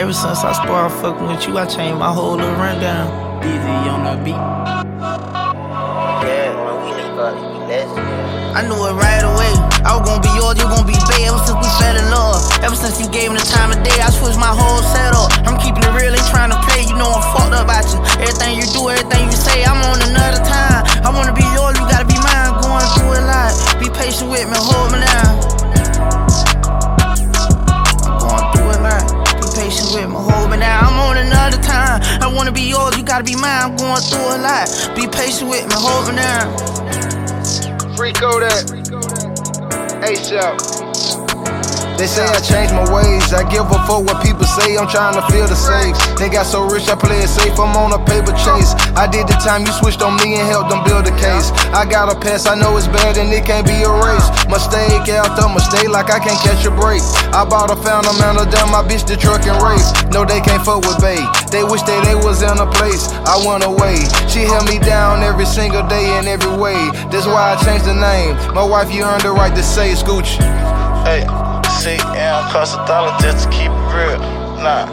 ever since I started fucking with you, I changed my whole little rundown. Easy on the beat. Yeah, man, we niggas got to be legends. I knew it right away. I was gonna be yours, you gon' be bae ever since we fell in love. Ever since you gave me the time of day, I switched my whole setup. I'm keeping it real, ain't trying to play. You know I'm fucked up about you. Everything you do, everything you gotta be mine. I'm going through a lot. Be patient with me, hold me down. Rico that. ASAP. They say I changed my ways. I give a fuck what people say. I'm trying to feel the same. They got so rich, I play it safe. I'm on a paper chase. I did the time you switched on me and helped them build a case. I got a pass, I know it's bad and it can't be erased. Mistake after mistake, like I can't catch a break. I bought a fountain man, down my bitch the truck and race. No, they can't fuck with Bay. They wish that they was in a place. I went away. She held me down every single day in every way. That's why I changed the name. My wife, you earned the right to say Scooch. Hey, see, and cost a dollar just to keep it real. Nah.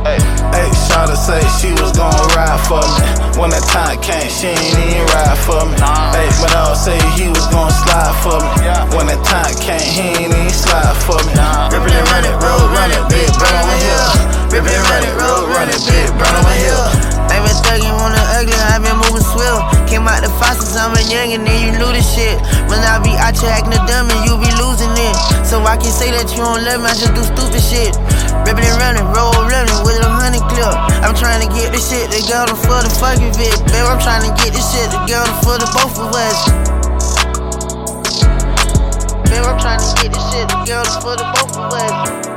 Hey, hey, Shawty say she was gonna ride for me. When that time came, she ain't even ride for me. Nah. Hey, but I'll say he was gonna slide for me. Yeah. When that time came, he ain't even slide for me. Nah. Rippin' and run it, road run it, big burn on my hill. Rippin' and run it, road run it, big burn on my hill. I been thuggin' on the ugly, I been moving swift. Came out the faucets, I'm a young and then you knew this shit. When I be out here acting a dumb and you be losing it. So I can say that you don't love me, I just do stupid shit. Rippin' and running, roll running with a honey clip. I'm trying to get this shit together for the fucking bit. Babe, I'm trying to get this shit together for the both of us. Babe, I'm trying to get this shit together for the both of us.